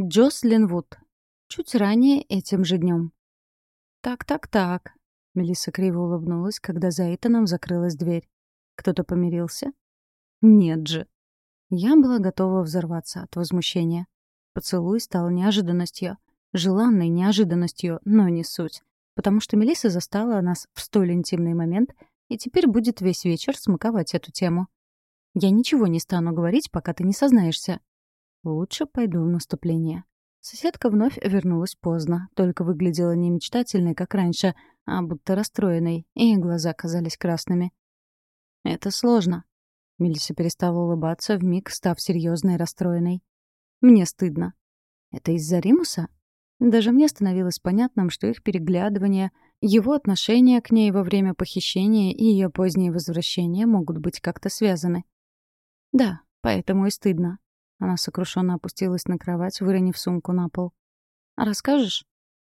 Джослин Вуд. Чуть ранее этим же днем. «Так-так-так», — Мелисса криво улыбнулась, когда за Итаном закрылась дверь. «Кто-то помирился?» «Нет же». Я была готова взорваться от возмущения. Поцелуй стал неожиданностью. Желанной неожиданностью, но не суть. Потому что Мелисса застала нас в столь интимный момент и теперь будет весь вечер смаковать эту тему. Я ничего не стану говорить, пока ты не сознаешься. Лучше пойду в наступление. Соседка вновь вернулась поздно, только выглядела не мечтательной, как раньше, а будто расстроенной, и глаза казались красными. «Это сложно». Мелисса перестала улыбаться, вмиг став серьезной и расстроенной. «Мне стыдно». «Это из-за Римуса?» Даже мне становилось понятным, что их переглядывание, его отношение к ней во время похищения и ее позднее возвращение могут быть как-то связаны. «Да, поэтому и стыдно», она сокрушенно опустилась на кровать, выронив сумку на пол. «А расскажешь?»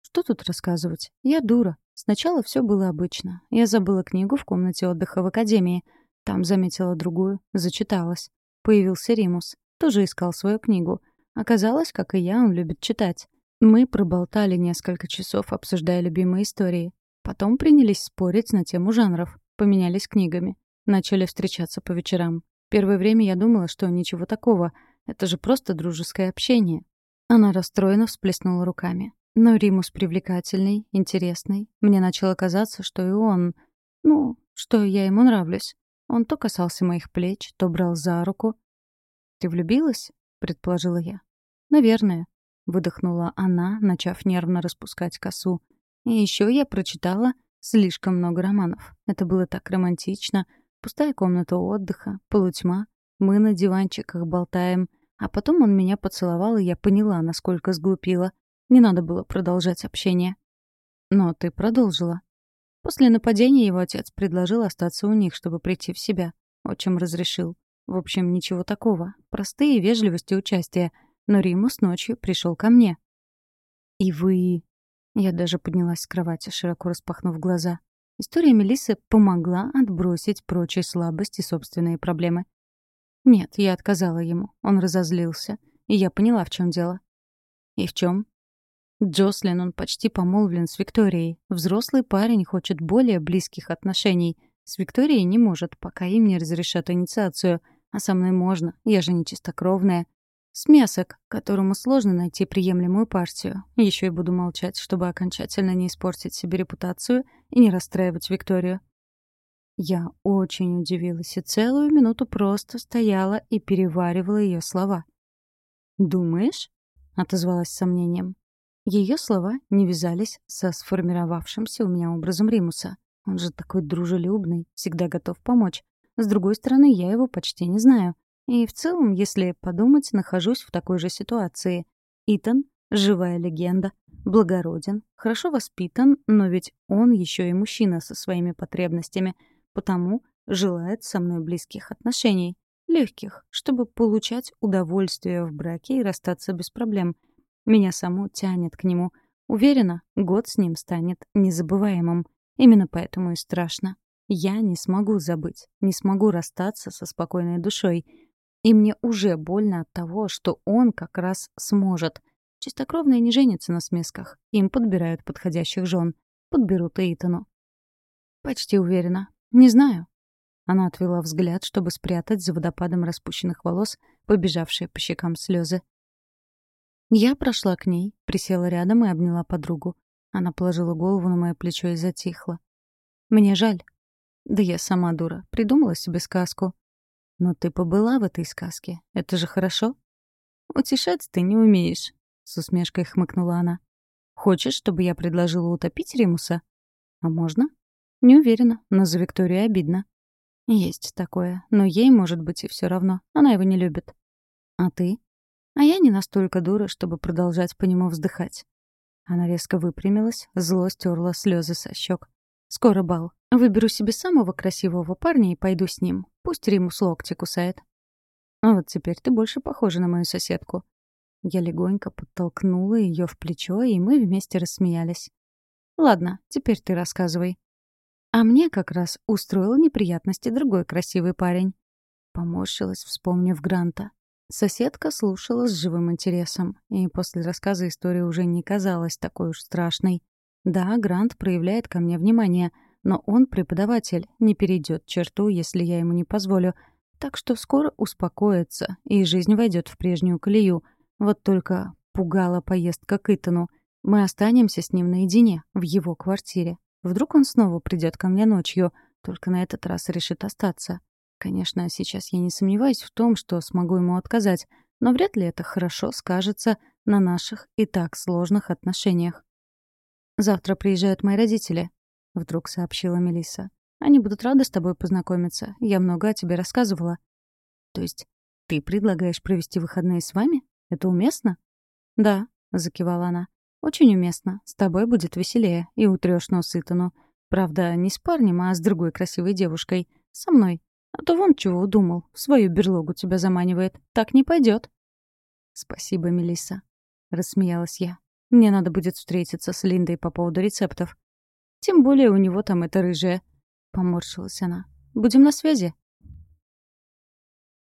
«Что тут рассказывать? Я дура. Сначала все было обычно. Я забыла книгу в комнате отдыха в академии. Там заметила другую, зачиталась. Появился Римус. Тоже искал свою книгу. Оказалось, как и я, он любит читать. Мы проболтали несколько часов, обсуждая любимые истории. Потом принялись спорить на тему жанров. Поменялись книгами. Начали встречаться по вечерам. Первое время я думала, что ничего такого — это же просто дружеское общение. Она расстроенно всплеснула руками. Но Римус привлекательный, интересный. Мне начало казаться, что и он... Ну, что я ему нравлюсь. Он то касался моих плеч, то брал за руку. «Ты влюбилась?» — предположила я. «Наверное», — выдохнула она, начав нервно распускать косу. «И еще я прочитала слишком много романов. Это было так романтично. Пустая комната отдыха, полутьма. Мы на диванчиках болтаем. А потом он меня поцеловал, и я поняла, насколько сглупила. Не надо было продолжать общение. Но ты продолжила. После нападения его отец предложил остаться у них, чтобы прийти в себя. Отчим разрешил. В общем, ничего такого. Простые вежливости и участие. Но Римус ночью пришел ко мне. «И вы...» Я даже поднялась с кровати, широко распахнув глаза. История Мелиссы помогла отбросить прочие слабости и собственные проблемы. Нет, я отказала ему. Он разозлился. И я поняла, в чем дело. И в чем? Джослин, он почти помолвлен с Викторией. Взрослый парень хочет более близких отношений. С Викторией не может, пока им не разрешат инициацию. А со мной можно, я же не чистокровная. Смесок, которому сложно найти приемлемую партию. Еще и буду молчать, чтобы окончательно не испортить себе репутацию и не расстраивать Викторию. Я очень удивилась и целую минуту просто стояла и переваривала ее слова. «Думаешь?» — отозвалась с сомнением. Ее слова не вязались со сформировавшимся у меня образом Римуса. Он же такой дружелюбный, всегда готов помочь. С другой стороны, я его почти не знаю. И в целом, если подумать, нахожусь в такой же ситуации. Итан — живая легенда, благороден, хорошо воспитан, но ведь он еще и мужчина со своими потребностями — потому желает со мной близких отношений, легких, чтобы получать удовольствие в браке и расстаться без проблем. Меня саму тянет к нему. Уверена, год с ним станет незабываемым. Именно поэтому и страшно. Я не смогу забыть, не смогу расстаться со спокойной душой. И мне уже больно от того, что он как раз сможет. Чистокровные не женятся на смесках. Им подбирают подходящих жен. Подберут и Итану. Почти уверена, «Не знаю». Она отвела взгляд, чтобы спрятать за водопадом распущенных волос побежавшие по щекам слезы. Я прошла к ней, присела рядом и обняла подругу. Она положила голову на мое плечо и затихла. «Мне жаль». «Да я сама дура. Придумала себе сказку». «Но ты побыла в этой сказке. Это же хорошо». «Утешать ты не умеешь», — с усмешкой хмыкнула она. «Хочешь, чтобы я предложила утопить Римуса?» «А можно?» Не уверена, но за Викторию обидно. Есть такое, но ей, может быть, и все равно. Она его не любит. А ты? А я не настолько дура, чтобы продолжать по нему вздыхать. Она резко выпрямилась, зло стерла слезы со щек. «Скоро бал. Выберу себе самого красивого парня и пойду с ним. Пусть Римус локти кусает». «А вот теперь ты больше похожа на мою соседку». Я легонько подтолкнула ее в плечо, и мы вместе рассмеялись. «Ладно, теперь ты рассказывай». А мне как раз устроил неприятности другой красивый парень. Поморщилась, вспомнив Гранта. Соседка слушала с живым интересом, и после рассказа история уже не казалась такой уж страшной. Да, Грант проявляет ко мне внимание, но он преподаватель, не перейдет черту, если я ему не позволю. Так что скоро успокоится, и жизнь войдет в прежнюю колею. Вот только пугала поездка к Итану. Мы останемся с ним наедине, в его квартире. Вдруг он снова придет ко мне ночью, только на этот раз решит остаться. Конечно, сейчас я не сомневаюсь в том, что смогу ему отказать, но вряд ли это хорошо скажется на наших и так сложных отношениях. «Завтра приезжают мои родители», — вдруг сообщила Мелисса. «Они будут рады с тобой познакомиться. Я много о тебе рассказывала». «То есть ты предлагаешь провести выходные с вами? Это уместно?» «Да», — закивала она. «Очень уместно. С тобой будет веселее, и утрёшь нос Итану. Правда, не с парнем, а с другой красивой девушкой. Со мной. А то вон чего удумал. В свою берлогу тебя заманивает. Так не пойдет. Спасибо, Мелисса. Рассмеялась я. Мне надо будет встретиться с Линдой по поводу рецептов. Тем более у него там это рыжее. Поморщилась она. Будем на связи.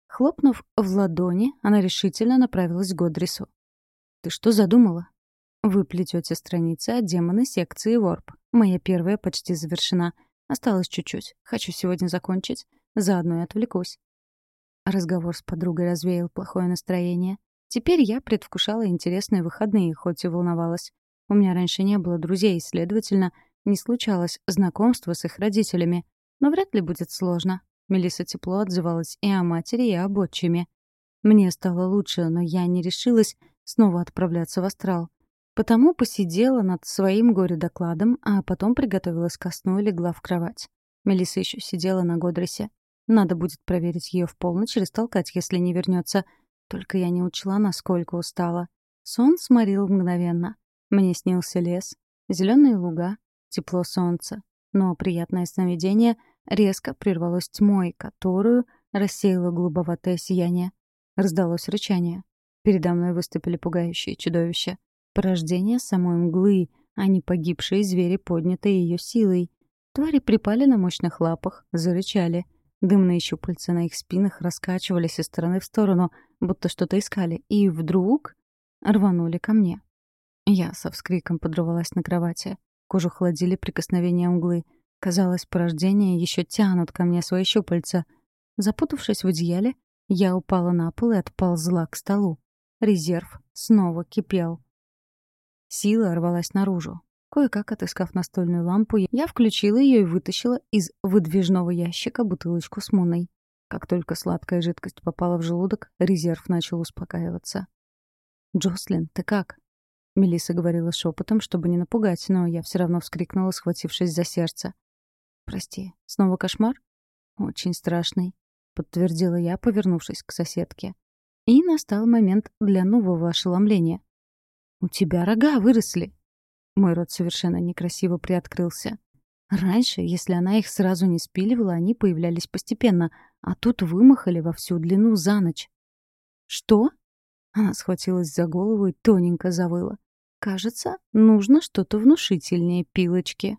Хлопнув в ладони, она решительно направилась к Годрису. «Ты что задумала?» «Вы плетете страницы от демона секции Ворп. Моя первая почти завершена. Осталось чуть-чуть. Хочу сегодня закончить. Заодно и отвлекусь. Разговор с подругой развеял плохое настроение. Теперь я предвкушала интересные выходные, хоть и волновалась. У меня раньше не было друзей, следовательно, не случалось знакомства с их родителями. Но вряд ли будет сложно. Мелисса тепло отзывалась и о матери, и об отчиме. Мне стало лучше, но я не решилась снова отправляться в астрал. Потому посидела над своим горе-докладом, а потом приготовилась ко сну и легла в кровать. Мелисса еще сидела на Годресе. Надо будет проверить ее в полночь и растолкать, если не вернется. Только я не учла, насколько устала. Сон сморил мгновенно. Мне снился лес, зеленые луга, тепло солнца. Но приятное сновидение резко прервалось тьмой, которую рассеяло голубоватое сияние. Раздалось рычание. Передо мной выступили пугающие чудовища. Порождение самой мглы, а не погибшие звери, поднятые ее силой. Твари припали на мощных лапах, зарычали. Дымные щупальца на их спинах раскачивались из стороны в сторону, будто что-то искали, и вдруг рванули ко мне. Я со вскриком подрывалась на кровати. Кожу холодили прикосновения мглы. Казалось, порождения еще тянут ко мне свои щупальца. Запутавшись в одеяле, я упала на пол и отползла к столу. Резерв снова кипел. Сила рвалась наружу. Кое-как отыскав настольную лампу, я включила ее и вытащила из выдвижного ящика бутылочку с муной. Как только сладкая жидкость попала в желудок, резерв начал успокаиваться. «Джослин, ты как?» Мелисса говорила шепотом, чтобы не напугать, но я все равно вскрикнула, схватившись за сердце. «Прости, снова кошмар?» «Очень страшный», — подтвердила я, повернувшись к соседке. И настал момент для нового ошеломления. «У тебя рога выросли!» Мой рот совершенно некрасиво приоткрылся. Раньше, если она их сразу не спиливала, они появлялись постепенно, а тут вымахали во всю длину за ночь. «Что?» Она схватилась за голову и тоненько завыла. «Кажется, нужно что-то внушительнее пилочки».